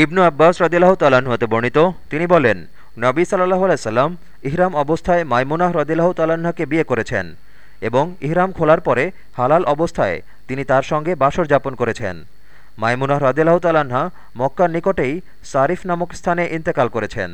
ইবনু আব্বাস রদিল্লাহ তাল্লাহতে বর্ণিত, তিনি বলেন, নবী সাল্লাহ আলাইসাল্লাম ইহরাম অবস্থায় মাইমুনাহ রদিল্লাহ তালাহাকে বিয়ে করেছেন এবং ইহরাম খোলার পরে হালাল অবস্থায় তিনি তার সঙ্গে বাসর যাপন করেছেন। মাইমুনাহ রদিল্লাহ তালাহা মক্কার নিকটেই সারিফ নামক স্থানে ইন্তেকাল করেছেন।